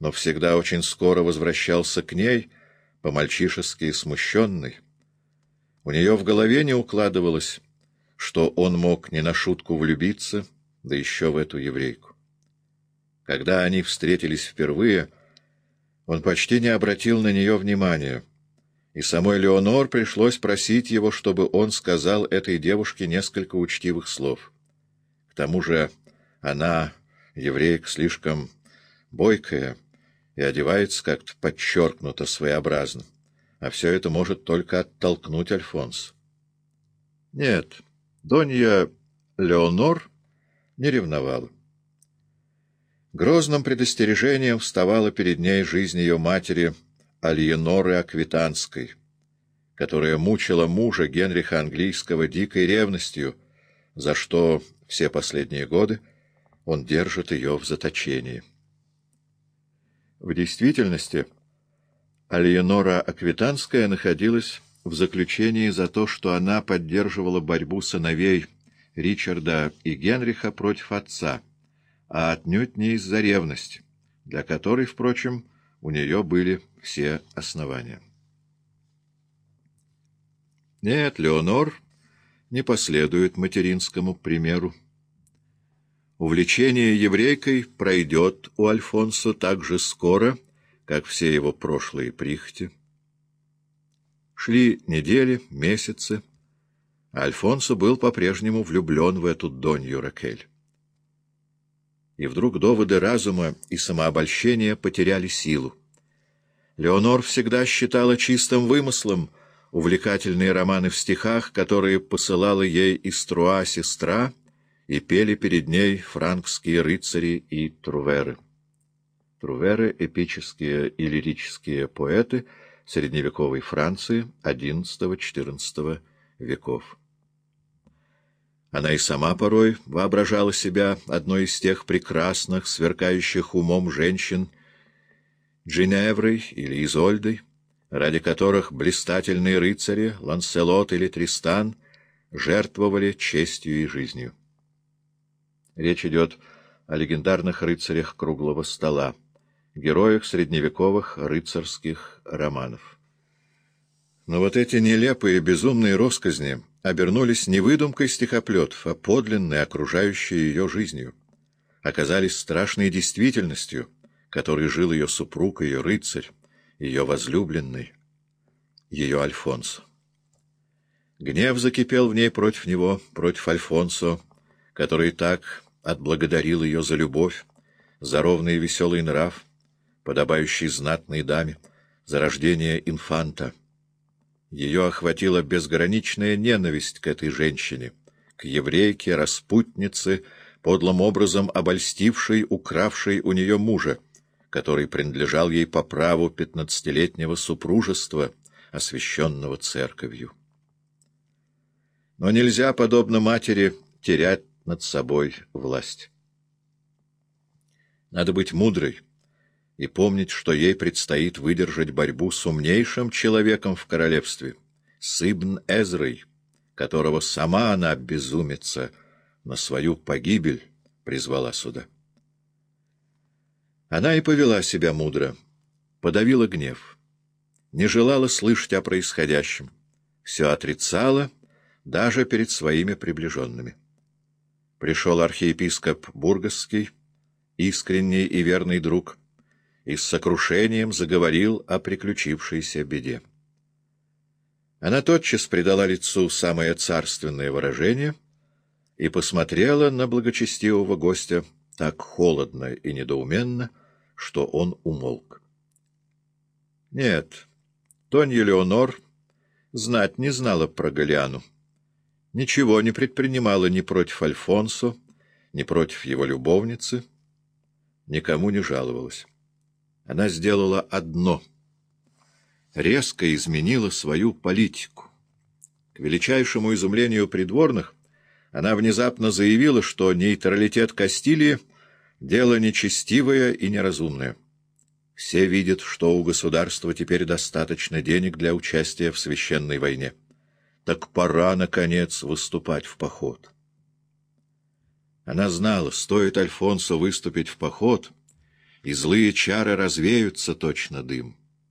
но всегда очень скоро возвращался к ней, по-мальчишески смущенный. У нее в голове не укладывалось, что он мог не на шутку влюбиться, да еще в эту еврейку. Когда они встретились впервые, он почти не обратил на нее внимания, и самой Леонор пришлось просить его, чтобы он сказал этой девушке несколько учтивых слов. К тому же она, еврейка, слишком бойкая и одевается как-то подчеркнуто своеобразно, а все это может только оттолкнуть Альфонс. Нет, Донья Леонор не ревновала. Грозным предостережением вставала перед ней жизнь ее матери Альеноры Аквитанской, которая мучила мужа Генриха Английского дикой ревностью, за что все последние годы он держит ее в заточении. В действительности, Альенора Аквитанская находилась в заключении за то, что она поддерживала борьбу сыновей Ричарда и Генриха против отца, а отнюдь не из-за ревности, для которой, впрочем, у нее были все основания. Нет, Леонор не последует материнскому примеру. Увлечение еврейкой пройдет у Альфонсо так же скоро, как все его прошлые прихоти. Шли недели, месяцы, Альфонсо был по-прежнему влюблен в эту Донью Ракель. И вдруг доводы разума и самообольщения потеряли силу. Леонор всегда считала чистым вымыслом увлекательные романы в стихах, которые посылала ей из Труа сестра, и пели перед ней франкские рыцари и труверы. Труверы — эпические и лирические поэты средневековой Франции XI-XIV веков. Она и сама порой воображала себя одной из тех прекрасных, сверкающих умом женщин, Джиневрой или Изольдой, ради которых блистательные рыцари, Ланселот или Тристан, жертвовали честью и жизнью. Речь идет о легендарных рыцарях круглого стола, героях средневековых рыцарских романов. Но вот эти нелепые безумные росказни обернулись не выдумкой стихоплетов, а подлинной, окружающей ее жизнью, оказались страшной действительностью, которой жил ее супруг, ее рыцарь, ее возлюбленный, ее Альфонсо. Гнев закипел в ней против него, против Альфонсо, который так отблагодарил ее за любовь, за ровный и веселый нрав, подобающий знатной даме, за рождение инфанта. Ее охватила безграничная ненависть к этой женщине, к еврейке, распутнице, подлым образом обольстившей, укравшей у нее мужа, который принадлежал ей по праву пятнадцатилетнего супружества, освященного церковью. Но нельзя, подобно матери, терять над собой власть. Надо быть мудрой и помнить, что ей предстоит выдержать борьбу с умнейшим человеком в королевстве, с Ибн Эзрой, которого сама она, безумица, на свою погибель призвала сюда. Она и повела себя мудро, подавила гнев, не желала слышать о происходящем, все отрицала даже перед своими приближенными пришел архиепископ Бургасский, искренний и верный друг, и с сокрушением заговорил о приключившейся беде. Она тотчас придала лицу самое царственное выражение и посмотрела на благочестивого гостя так холодно и недоуменно, что он умолк. Нет, Тонья Леонор знать не знала про Галиану ничего не предпринимала ни против Альфонсо, ни против его любовницы, никому не жаловалась. Она сделала одно — резко изменила свою политику. К величайшему изумлению придворных она внезапно заявила, что нейтралитет Кастилии — дело нечестивое и неразумное. Все видят, что у государства теперь достаточно денег для участия в священной войне так пора, наконец, выступать в поход. Она знала, стоит Альфонсо выступить в поход, и злые чары развеются точно дым.